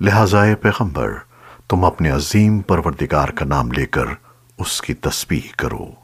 لہٰذا اے پیغمبر، تم اپنے عظیم پروردگار کا نام لے کر اس کی تسبیح کرو۔